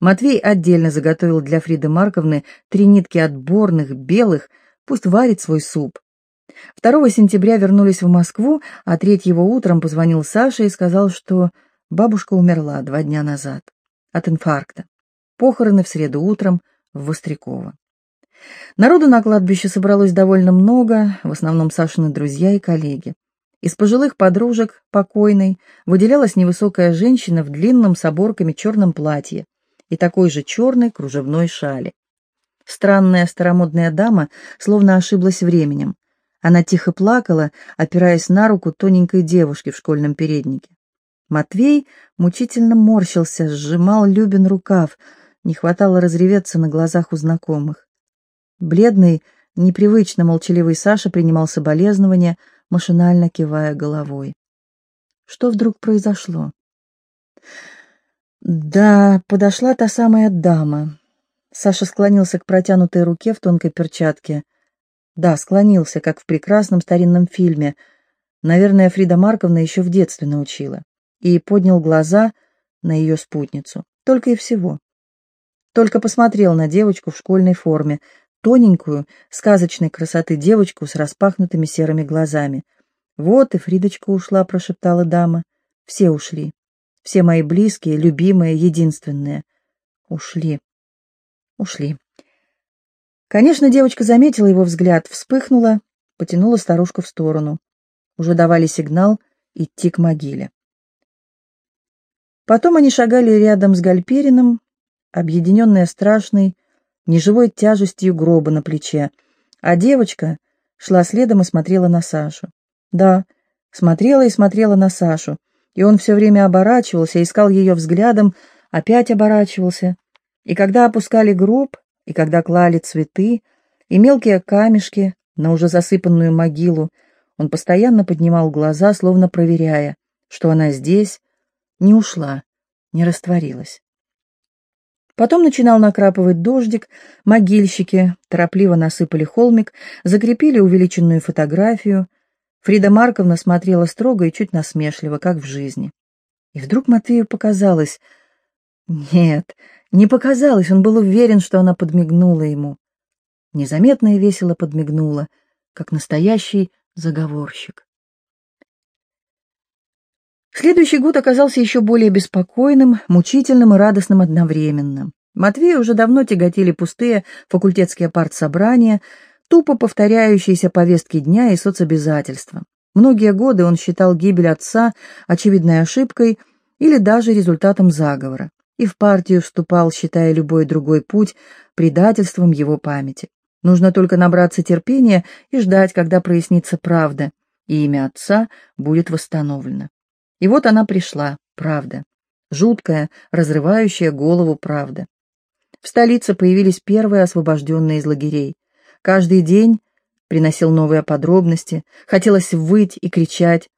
Матвей отдельно заготовил для Фриды Марковны три нитки отборных, белых, пусть варит свой суп. 2 сентября вернулись в Москву, а третьего утром позвонил Саша и сказал, что бабушка умерла два дня назад от инфаркта. Похороны в среду утром в Востряково. Народу на кладбище собралось довольно много, в основном Сашины друзья и коллеги. Из пожилых подружек покойной выделялась невысокая женщина в длинном с оборками черном платье и такой же черной кружевной шали. Странная старомодная дама словно ошиблась временем. Она тихо плакала, опираясь на руку тоненькой девушки в школьном переднике. Матвей мучительно морщился, сжимал Любин рукав. Не хватало разреветься на глазах у знакомых. Бледный, непривычно молчаливый Саша принимал соболезнования, машинально кивая головой. Что вдруг произошло? Да, подошла та самая дама. Саша склонился к протянутой руке в тонкой перчатке. Да, склонился, как в прекрасном старинном фильме. Наверное, Фрида Марковна еще в детстве научила и поднял глаза на ее спутницу. Только и всего. Только посмотрел на девочку в школьной форме, тоненькую, сказочной красоты девочку с распахнутыми серыми глазами. «Вот и Фридочка ушла», — прошептала дама. «Все ушли. Все мои близкие, любимые, единственные. Ушли. Ушли». Конечно, девочка заметила его взгляд, вспыхнула, потянула старушку в сторону. Уже давали сигнал идти к могиле. Потом они шагали рядом с Гальпериным, объединенная страшной, неживой тяжестью гроба на плече, а девочка шла следом и смотрела на Сашу. Да, смотрела и смотрела на Сашу, и он все время оборачивался, искал ее взглядом, опять оборачивался. И когда опускали гроб, и когда клали цветы, и мелкие камешки на уже засыпанную могилу, он постоянно поднимал глаза, словно проверяя, что она здесь, не ушла, не растворилась. Потом начинал накрапывать дождик, могильщики торопливо насыпали холмик, закрепили увеличенную фотографию. Фрида Марковна смотрела строго и чуть насмешливо, как в жизни. И вдруг Матвею показалось... Нет, не показалось, он был уверен, что она подмигнула ему. Незаметно и весело подмигнула, как настоящий заговорщик. Следующий год оказался еще более беспокойным, мучительным и радостным одновременно. Матвея уже давно тяготили пустые факультетские партсобрания, тупо повторяющиеся повестки дня и соцобязательства. Многие годы он считал гибель отца очевидной ошибкой или даже результатом заговора, и в партию вступал, считая любой другой путь предательством его памяти. Нужно только набраться терпения и ждать, когда прояснится правда, и имя отца будет восстановлено. И вот она пришла, правда. Жуткая, разрывающая голову правда. В столице появились первые освобожденные из лагерей. Каждый день приносил новые подробности, хотелось выть и кричать.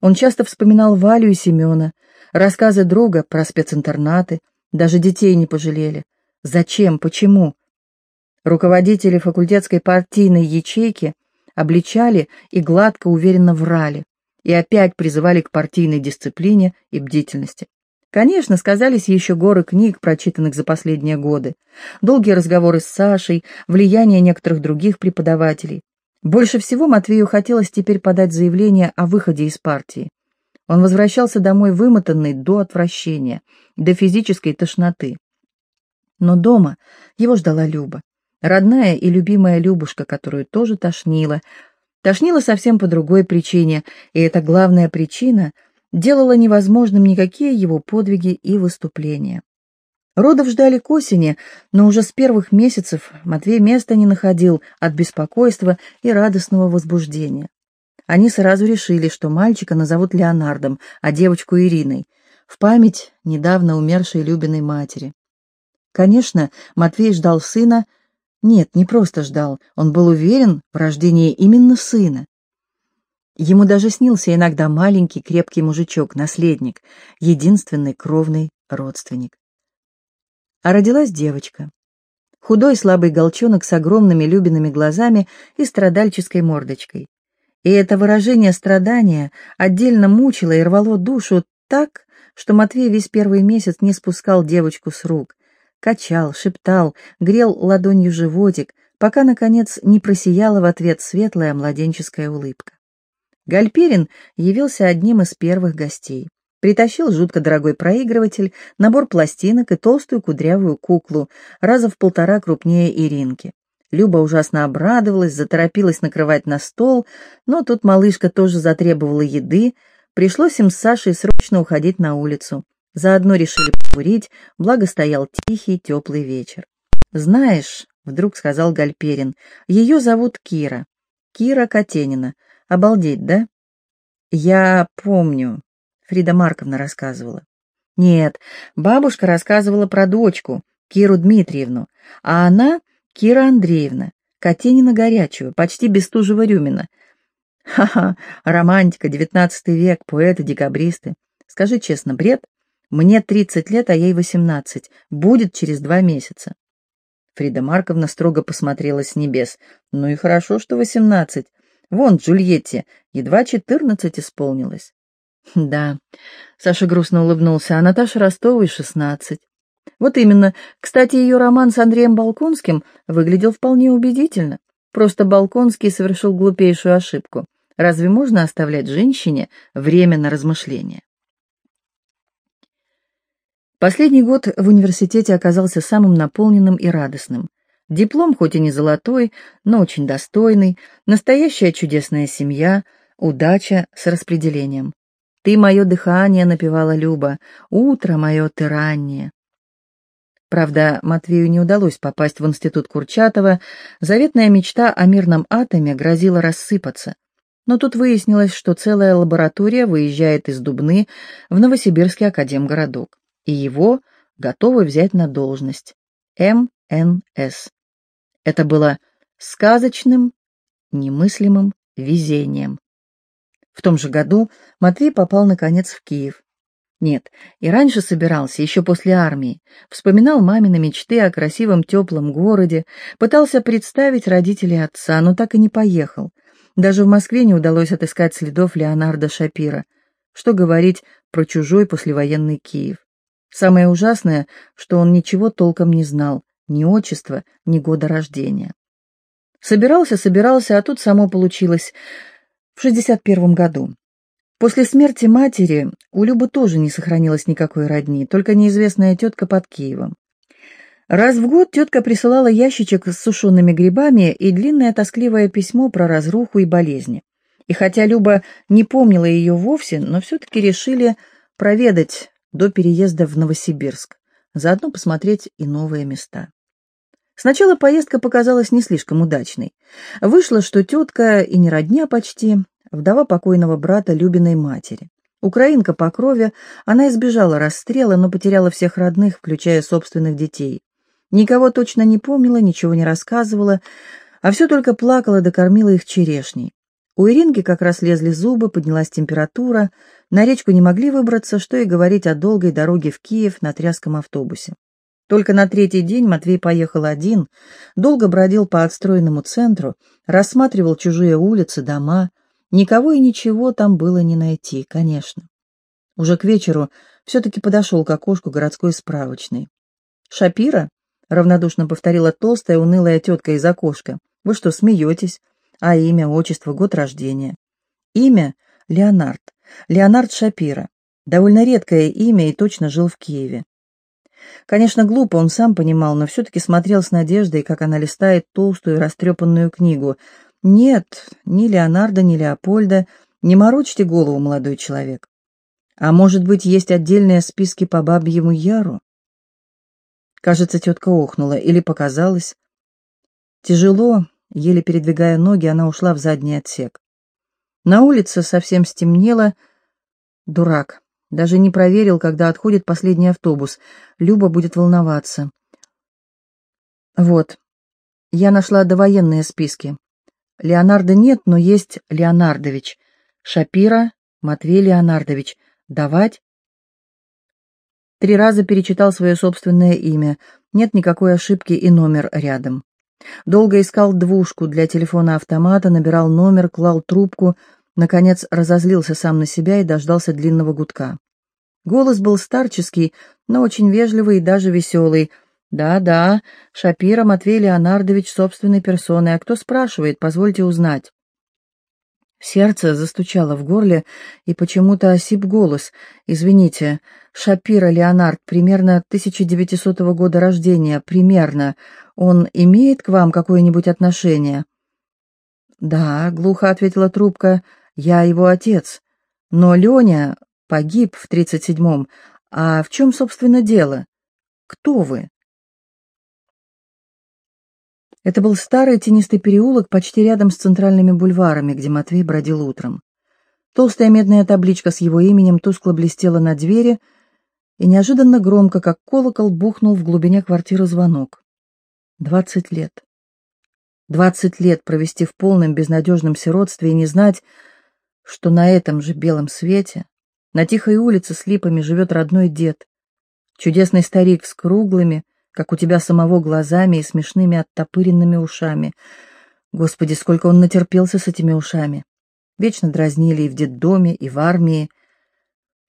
Он часто вспоминал Валю и Семена, рассказы друга про специнтернаты, даже детей не пожалели. Зачем, почему? Руководители факультетской партийной ячейки обличали и гладко уверенно врали, и опять призывали к партийной дисциплине и бдительности. Конечно, сказались еще горы книг, прочитанных за последние годы, долгие разговоры с Сашей, влияние некоторых других преподавателей. Больше всего Матвею хотелось теперь подать заявление о выходе из партии. Он возвращался домой вымотанный до отвращения, до физической тошноты. Но дома его ждала Люба, родная и любимая Любушка, которую тоже тошнило. Тошнило совсем по другой причине, и эта главная причина — делало невозможным никакие его подвиги и выступления. Родов ждали к осени, но уже с первых месяцев Матвей места не находил от беспокойства и радостного возбуждения. Они сразу решили, что мальчика назовут Леонардом, а девочку Ириной, в память недавно умершей Любиной матери. Конечно, Матвей ждал сына, нет, не просто ждал, он был уверен в рождении именно сына. Ему даже снился иногда маленький крепкий мужичок, наследник, единственный кровный родственник. А родилась девочка. Худой слабый голчонок с огромными любиными глазами и страдальческой мордочкой. И это выражение страдания отдельно мучило и рвало душу так, что Матвей весь первый месяц не спускал девочку с рук, качал, шептал, грел ладонью животик, пока, наконец, не просияла в ответ светлая младенческая улыбка. Гальперин явился одним из первых гостей. Притащил жутко дорогой проигрыватель, набор пластинок и толстую кудрявую куклу, раза в полтора крупнее Иринки. Люба ужасно обрадовалась, заторопилась накрывать на стол, но тут малышка тоже затребовала еды, пришлось им с Сашей срочно уходить на улицу. Заодно решили покурить, благо стоял тихий, теплый вечер. «Знаешь», — вдруг сказал Гальперин, — «ее зовут Кира. Кира Катенина. Обалдеть, да? Я помню. Фрида Марковна рассказывала. Нет, бабушка рассказывала про дочку, Киру Дмитриевну, а она Кира Андреевна, Катенина горячую, почти Бестужева-Рюмина. Ха-ха, романтика, девятнадцатый век, поэты-декабристы. Скажи честно, бред? Мне тридцать лет, а ей восемнадцать. Будет через два месяца. Фрида Марковна строго посмотрела с небес. Ну и хорошо, что восемнадцать. Вон Джульетте едва четырнадцать исполнилось. Да, Саша грустно улыбнулся, а Наташа Ростовой шестнадцать. Вот именно. Кстати, ее роман с Андреем Балконским выглядел вполне убедительно. Просто Балконский совершил глупейшую ошибку. Разве можно оставлять женщине время на размышления? Последний год в университете оказался самым наполненным и радостным. Диплом хоть и не золотой, но очень достойный, настоящая чудесная семья, удача с распределением. «Ты мое дыхание», — напевала Люба, — «утро мое ты раннее». Правда, Матвею не удалось попасть в институт Курчатова, заветная мечта о мирном атоме грозила рассыпаться. Но тут выяснилось, что целая лаборатория выезжает из Дубны в Новосибирский академгородок, и его готовы взять на должность. МНС. Это было сказочным, немыслимым везением. В том же году Матвей попал, наконец, в Киев. Нет, и раньше собирался, еще после армии. Вспоминал мамины мечты о красивом теплом городе, пытался представить родителей отца, но так и не поехал. Даже в Москве не удалось отыскать следов Леонардо Шапира. Что говорить про чужой послевоенный Киев. Самое ужасное, что он ничего толком не знал, ни отчества, ни года рождения. Собирался, собирался, а тут само получилось в 61 году. После смерти матери у Любы тоже не сохранилось никакой родни, только неизвестная тетка под Киевом. Раз в год тетка присылала ящичек с сушеными грибами и длинное тоскливое письмо про разруху и болезни. И хотя Люба не помнила ее вовсе, но все-таки решили проведать до переезда в Новосибирск, заодно посмотреть и новые места. Сначала поездка показалась не слишком удачной. Вышло, что тетка и не родня почти, вдова покойного брата Любиной матери. Украинка по крови, она избежала расстрела, но потеряла всех родных, включая собственных детей. Никого точно не помнила, ничего не рассказывала, а все только плакала да кормила их черешней. У Иринки как раз лезли зубы, поднялась температура, на речку не могли выбраться, что и говорить о долгой дороге в Киев на тряском автобусе. Только на третий день Матвей поехал один, долго бродил по отстроенному центру, рассматривал чужие улицы, дома. Никого и ничего там было не найти, конечно. Уже к вечеру все-таки подошел к окошку городской справочной. «Шапира?» — равнодушно повторила толстая, унылая тетка из окошка. «Вы что, смеетесь? А имя, отчество, год рождения?» «Имя — Леонард. Леонард Шапира. Довольно редкое имя и точно жил в Киеве. Конечно, глупо, он сам понимал, но все-таки смотрел с надеждой, как она листает толстую растрепанную книгу. Нет, ни Леонардо, ни Леопольда, не морочьте голову, молодой человек. А может быть, есть отдельные списки по бабьему яру? Кажется, тетка охнула или показалось. Тяжело, еле передвигая ноги, она ушла в задний отсек. На улице совсем стемнело. Дурак. Даже не проверил, когда отходит последний автобус. Люба будет волноваться. Вот. Я нашла довоенные списки. Леонардо нет, но есть Леонардович. Шапира, Матвей Леонардович. Давать? Три раза перечитал свое собственное имя. Нет никакой ошибки и номер рядом. Долго искал двушку для телефона-автомата, набирал номер, клал трубку, наконец разозлился сам на себя и дождался длинного гудка. Голос был старческий, но очень вежливый и даже веселый. «Да-да, Шапира Матвей Леонардович собственной персоной. А кто спрашивает, позвольте узнать». Сердце застучало в горле, и почему-то осип голос. «Извините, Шапира Леонард, примерно 1900 года рождения, примерно. Он имеет к вам какое-нибудь отношение?» «Да», — глухо ответила трубка, — «я его отец. Но Леня погиб в 37-м. А в чем, собственно, дело? Кто вы?» Это был старый тенистый переулок почти рядом с центральными бульварами, где Матвей бродил утром. Толстая медная табличка с его именем тускло блестела на двери, и неожиданно громко, как колокол, бухнул в глубине квартиры звонок. Двадцать лет. Двадцать лет провести в полном безнадежном сиротстве и не знать, что на этом же белом свете, на тихой улице с липами живет родной дед, чудесный старик с круглыми, как у тебя самого глазами и смешными оттопыренными ушами. Господи, сколько он натерпелся с этими ушами. Вечно дразнили и в детдоме, и в армии.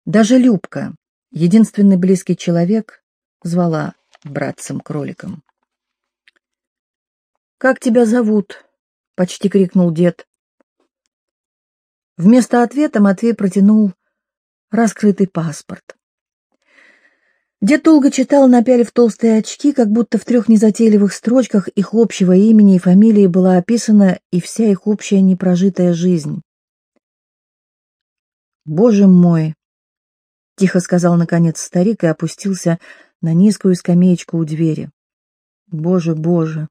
Даже Любка, единственный близкий человек, звала братцем-кроликом. «Как тебя зовут?» — почти крикнул дед. Вместо ответа Матвей протянул раскрытый паспорт. Дед долго читал, напялив толстые очки, как будто в трех незатейливых строчках их общего имени и фамилии была описана и вся их общая непрожитая жизнь. «Боже мой!» — тихо сказал наконец старик и опустился на низкую скамеечку у двери. «Боже, боже!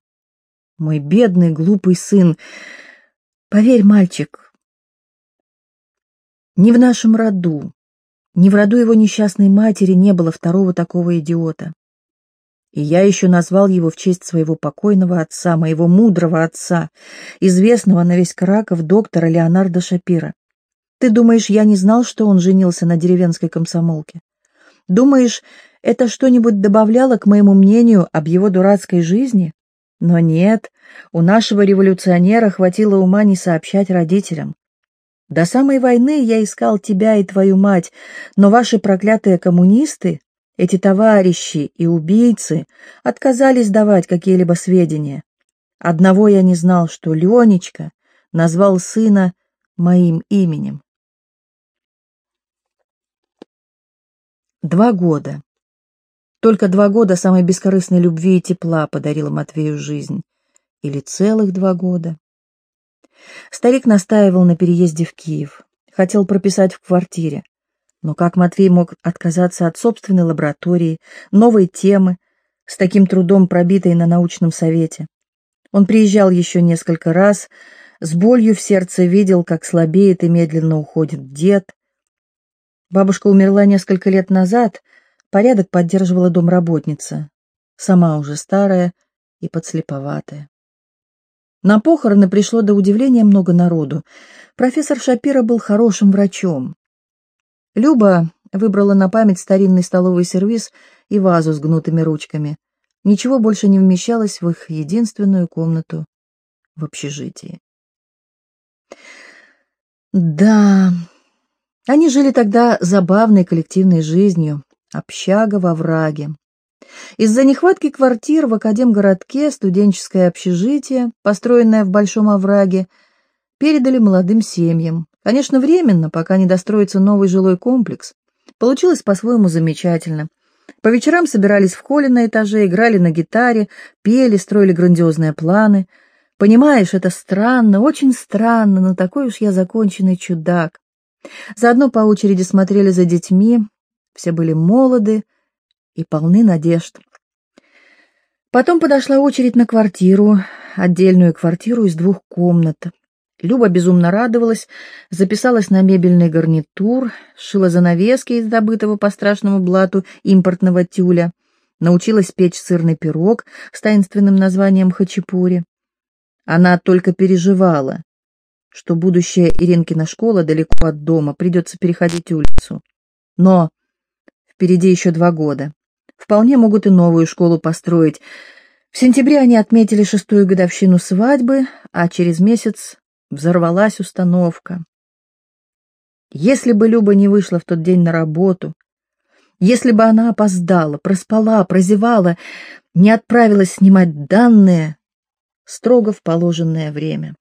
Мой бедный, глупый сын! Поверь, мальчик, не в нашем роду, ни в роду его несчастной матери не было второго такого идиота. И я еще назвал его в честь своего покойного отца, моего мудрого отца, известного на весь Краков доктора Леонардо Шапира. Ты думаешь, я не знал, что он женился на деревенской комсомолке? Думаешь, это что-нибудь добавляло к моему мнению об его дурацкой жизни? Но нет, у нашего революционера хватило ума не сообщать родителям. До самой войны я искал тебя и твою мать, но ваши проклятые коммунисты, эти товарищи и убийцы, отказались давать какие-либо сведения. Одного я не знал, что Ленечка назвал сына моим именем. Два года. Только два года самой бескорыстной любви и тепла подарила Матвею жизнь. Или целых два года. Старик настаивал на переезде в Киев. Хотел прописать в квартире. Но как Матвей мог отказаться от собственной лаборатории, новой темы, с таким трудом пробитой на научном совете? Он приезжал еще несколько раз, с болью в сердце видел, как слабеет и медленно уходит дед. Бабушка умерла несколько лет назад, порядок поддерживала домработница, сама уже старая и подслеповатая. На похороны пришло до удивления много народу. Профессор Шапира был хорошим врачом. Люба выбрала на память старинный столовый сервиз и вазу с гнутыми ручками. Ничего больше не вмещалось в их единственную комнату в общежитии. Да, они жили тогда забавной коллективной жизнью, общага во враге. Из-за нехватки квартир в Академгородке студенческое общежитие, построенное в Большом овраге, передали молодым семьям. Конечно, временно, пока не достроится новый жилой комплекс. Получилось по-своему замечательно. По вечерам собирались в холле на этаже, играли на гитаре, пели, строили грандиозные планы — Понимаешь, это странно, очень странно, но такой уж я законченный чудак. Заодно по очереди смотрели за детьми, все были молоды и полны надежд. Потом подошла очередь на квартиру, отдельную квартиру из двух комнат. Люба безумно радовалась, записалась на мебельный гарнитур, шила занавески из добытого по страшному блату импортного тюля, научилась печь сырный пирог с таинственным названием хачапури. Она только переживала, что будущая Иринкина школа далеко от дома, придется переходить улицу. Но впереди еще два года. Вполне могут и новую школу построить. В сентябре они отметили шестую годовщину свадьбы, а через месяц взорвалась установка. Если бы Люба не вышла в тот день на работу, если бы она опоздала, проспала, прозевала, не отправилась снимать данные, строго в положенное время.